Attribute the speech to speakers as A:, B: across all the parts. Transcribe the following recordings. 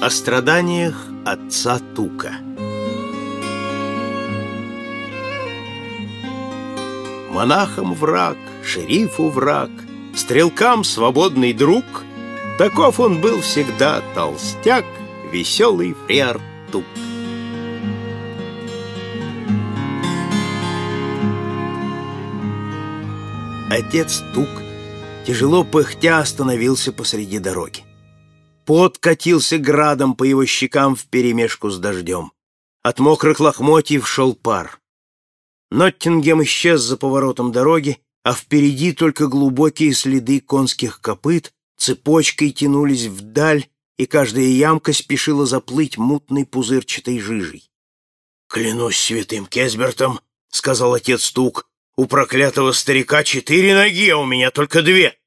A: О страданиях отца Тука Монахам враг, шерифу враг, Стрелкам свободный друг Таков он был всегда толстяк, Веселый фриар Тук. Отец Тук, тяжело пыхтя, остановился посреди дороги. Пот катился градом по его щекам вперемешку с дождем. От мокрых лохмотьев шел пар. Ноттингем исчез за поворотом дороги, а впереди только глубокие следы конских копыт цепочкой тянулись вдаль, и каждая ямка спешила заплыть мутной пузырчатой жижей. «Клянусь святым Кесбертом», — сказал отец Тук, — «у проклятого старика четыре ноги, а у меня только две.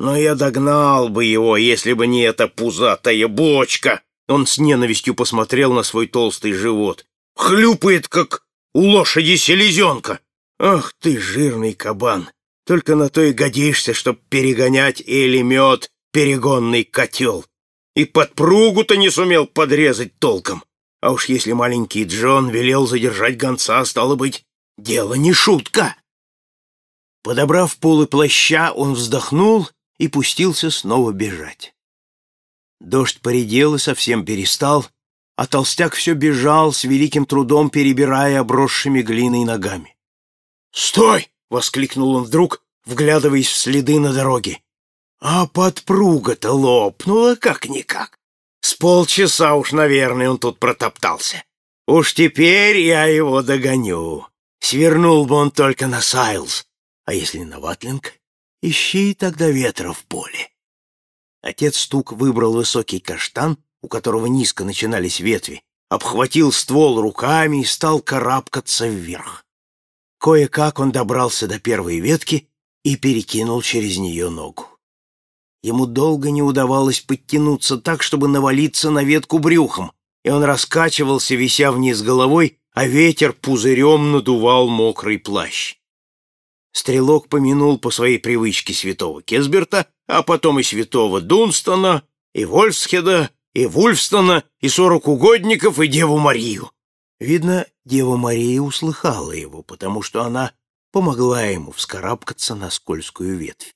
A: Но я догнал бы его, если бы не эта пузатая бочка. Он с ненавистью посмотрел на свой толстый живот. Хлюпает, как у лошади селезенка. Ах ты, жирный кабан! Только на то и годишься, чтоб перегонять или мед перегонный котел. И подпругу-то не сумел подрезать толком. А уж если маленький Джон велел задержать гонца, стало быть, дело не шутка. Подобрав полы плаща, он вздохнул и пустился снова бежать. Дождь поредел и совсем перестал, а толстяк все бежал, с великим трудом перебирая обросшими глиной ногами. «Стой!» — воскликнул он вдруг, вглядываясь в следы на дороге. «А подпруга-то лопнула как-никак. С полчаса уж, наверное, он тут протоптался. Уж теперь я его догоню. Свернул бы он только на Сайлз, а если на Ватлинг, Ищи тогда ветра в поле. Отец Стук выбрал высокий каштан, у которого низко начинались ветви, обхватил ствол руками и стал карабкаться вверх. Кое-как он добрался до первой ветки и перекинул через нее ногу. Ему долго не удавалось подтянуться так, чтобы навалиться на ветку брюхом, и он раскачивался, вися вниз головой, а ветер пузырем надувал мокрый плащ. Стрелок помянул по своей привычке святого Кесберта, а потом и святого Дунстона, и Вольфсхеда, и Вульфстона, и сорок угодников, и Деву Марию. Видно, Дева Мария услыхала его, потому что она помогла ему вскарабкаться на скользкую ветвь.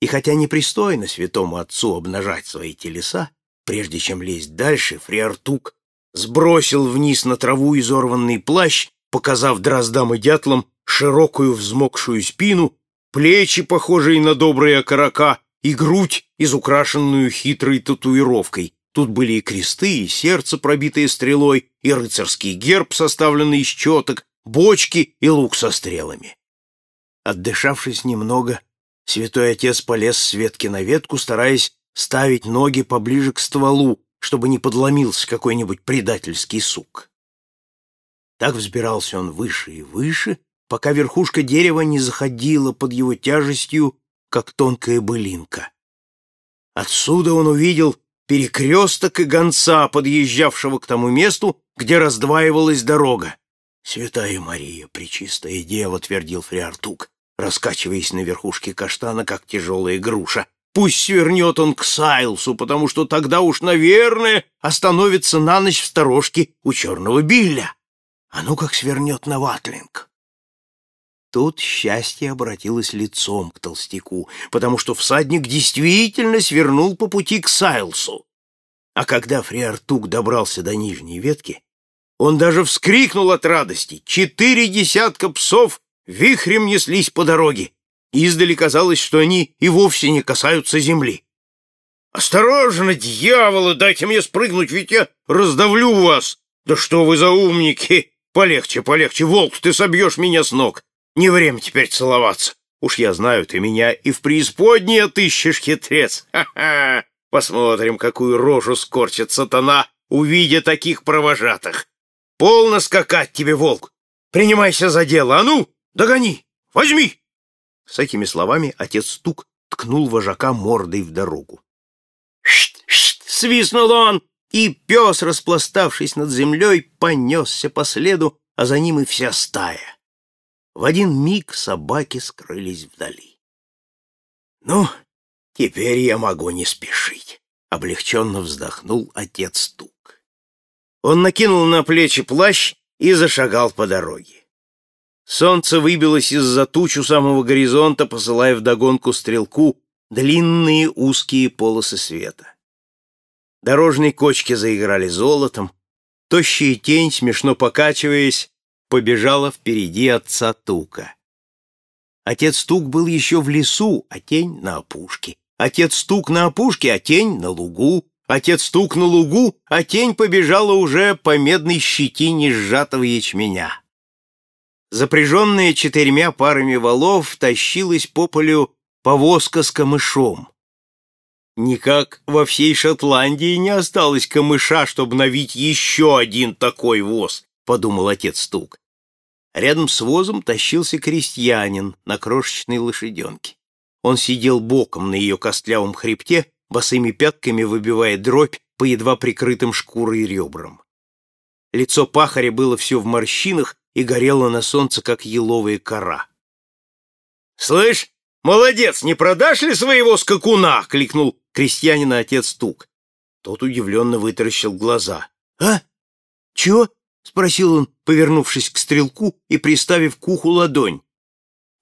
A: И хотя непристойно святому отцу обнажать свои телеса, прежде чем лезть дальше, Фриартук сбросил вниз на траву изорванный плащ, показав дроздам и дятлам широкую взмокшую спину, плечи, похожие на добрые окорока, и грудь, изукрашенную хитрой татуировкой. Тут были и кресты, и сердце, пробитое стрелой, и рыцарский герб, составленный из четок, бочки и лук со стрелами. Отдышавшись немного, святой отец полез с ветки на ветку, стараясь ставить ноги поближе к стволу, чтобы не подломился какой-нибудь предательский сук. Так взбирался он выше и выше, пока верхушка дерева не заходила под его тяжестью, как тонкая былинка. Отсюда он увидел перекресток и гонца, подъезжавшего к тому месту, где раздваивалась дорога. «Святая Мария, Пречистая Дева», — твердил Фриартук, раскачиваясь на верхушке каштана, как тяжелая груша. «Пусть свернет он к Сайлсу, потому что тогда уж, наверное, остановится на ночь в сторожке у черного Билля. А ну как свернет на Ватлинг!» Тут счастье обратилось лицом к толстяку, потому что всадник действительно свернул по пути к Сайлсу. А когда Фриартук добрался до нижней ветки, он даже вскрикнул от радости. Четыре десятка псов вихрем неслись по дороге. Издали казалось, что они и вовсе не касаются земли. «Осторожно, дьяволы, дайте мне спрыгнуть, ведь я раздавлю вас! Да что вы за умники! Полегче, полегче, волк, ты собьешь меня с ног! Не время теперь целоваться. Уж я знаю, ты меня и в преисподней отыщешь, хитрец. Ха-ха! Посмотрим, какую рожу скорчит сатана, увидя таких провожатых. Полно скакать тебе, волк. Принимайся за дело. А ну, догони, возьми. С этими словами отец Стук ткнул вожака мордой в дорогу. «Шт-шт!» — свистнул он, и пес, распластавшись над землей, понесся по следу, а за ним и вся стая. В один миг собаки скрылись вдали. «Ну, теперь я могу не спешить», Облегченно вздохнул отец Тук. Он накинул на плечи плащ и зашагал по дороге. Солнце выбилось из-за туч у самого горизонта, посылая вдогонку стрелку длинные узкие полосы света. Дорожные кочки заиграли золотом, тощая тень, смешно покачиваясь, побежала впереди отца Тука. Отец Тук был еще в лесу, а тень на опушке. Отец Тук на опушке, а тень на лугу. Отец Тук на лугу, а тень побежала уже по медной щетине сжатого ячменя. Запряженная четырьмя парами валов тащилась по полю повозка с камышом. Никак во всей Шотландии не осталось камыша, чтобы навить еще один такой воз, подумал отец Тук. Рядом с возом тащился крестьянин на крошечной лошаденке. Он сидел боком на ее костлявом хребте, босыми пятками выбивая дробь по едва прикрытым шкурой ребрам. Лицо пахаря было все в морщинах и горело на солнце, как еловая кора. «Слышь, молодец, не продашь ли своего скакуна?» — кликнул крестьянина отец Тук. Тот удивленно вытаращил глаза. «А? Чего?» — спросил он, повернувшись к стрелку и приставив к уху ладонь.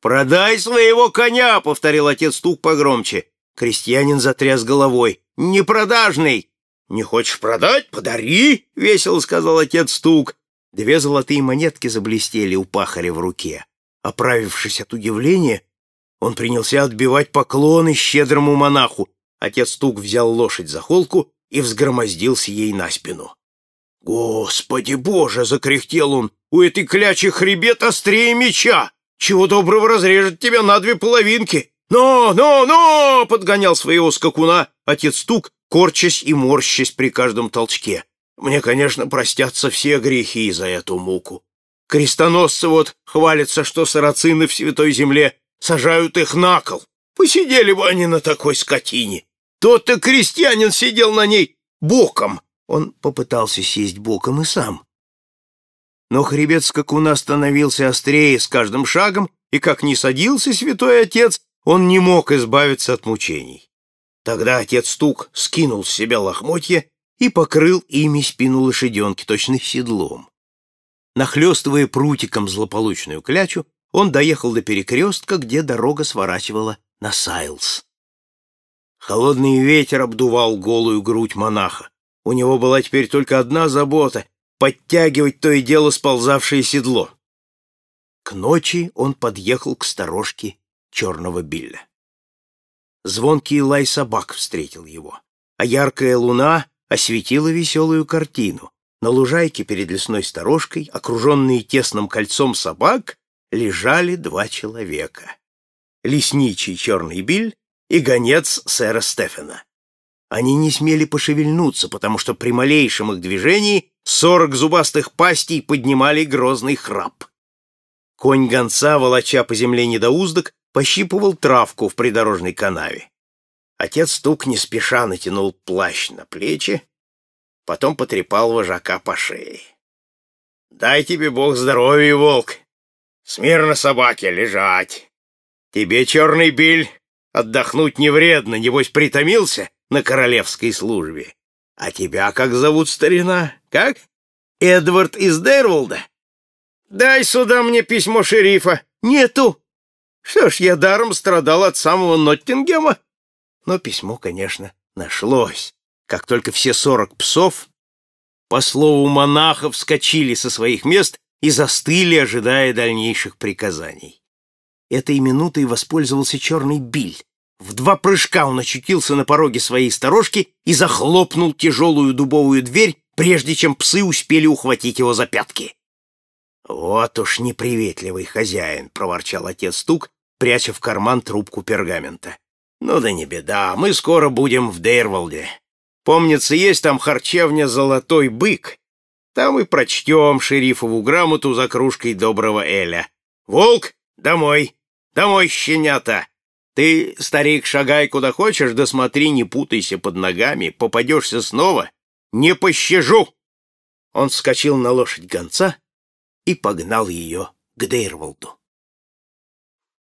A: «Продай своего коня!» — повторил отец Тук погромче. Крестьянин затряс головой. «Непродажный!» «Не хочешь продать? Подари!» — весело сказал отец Тук. Две золотые монетки заблестели у пахаря в руке. Оправившись от удивления, он принялся отбивать поклоны щедрому монаху. Отец Тук взял лошадь за холку и взгромоздился ей на спину. «Господи боже!» — закряхтел он. «У этой клячи хребет острее меча! Чего доброго разрежет тебя на две половинки!» «Но, но, но!» — подгонял своего скакуна отец Тук, корчась и морщась при каждом толчке. «Мне, конечно, простятся все грехи за эту муку. Крестоносцы вот хвалятся, что сарацины в Святой Земле сажают их на кол. Посидели бы они на такой скотине. Тот-то крестьянин сидел на ней боком, он попытался сесть боком и сам. Но хребет скакуна становился острее с каждым шагом, и как ни садился святой отец, он не мог избавиться от мучений. Тогда отец Стук скинул с себя лохмотья и покрыл ими спину лошаденки, точно седлом. Нахлестывая прутиком злополучную клячу, он доехал до перекрестка, где дорога сворачивала на Сайлс. Холодный ветер обдувал голую грудь монаха. У него была теперь только одна забота — подтягивать то и дело сползавшее седло. К ночи он подъехал к сторожке черного Билля. Звонкий лай собак встретил его, а яркая луна осветила веселую картину. На лужайке перед лесной сторожкой, окруженные тесным кольцом собак, лежали два человека. Лесничий черный Биль и гонец сэра Стефена. Они не смели пошевельнуться, потому что при малейшем их движении сорок зубастых пастей поднимали грозный храп. Конь гонца, волоча по земле недоуздок, пощипывал травку в придорожной канаве. Отец Тук не спеша натянул плащ на плечи, потом потрепал вожака по шее. — Дай тебе бог здоровья, волк! Смирно собаке лежать! Тебе, черный биль, отдохнуть не вредно, небось притомился на королевской службе. А тебя как зовут, старина? Как? Эдвард из Дерволда? Дай сюда мне письмо шерифа. Нету. Что ж, я даром страдал от самого Ноттингема. Но письмо, конечно, нашлось. Как только все сорок псов, по слову монахов, вскочили со своих мест и застыли, ожидая дальнейших приказаний. Этой минутой воспользовался черный биль. В два прыжка он очутился на пороге своей сторожки и захлопнул тяжелую дубовую дверь, прежде чем псы успели ухватить его за пятки. «Вот уж неприветливый хозяин», — проворчал отец Тук, пряча в карман трубку пергамента. «Ну да не беда, мы скоро будем в Дейрволде. Помнится, есть там харчевня «Золотой бык». Там и прочтем шерифову грамоту за кружкой доброго Эля. Волк, домой! Домой, щенята! Ты, старик, шагай куда хочешь, да смотри, не путайся под ногами, попадешься снова, не пощажу!» Он вскочил на лошадь гонца и погнал ее к Дейрволду.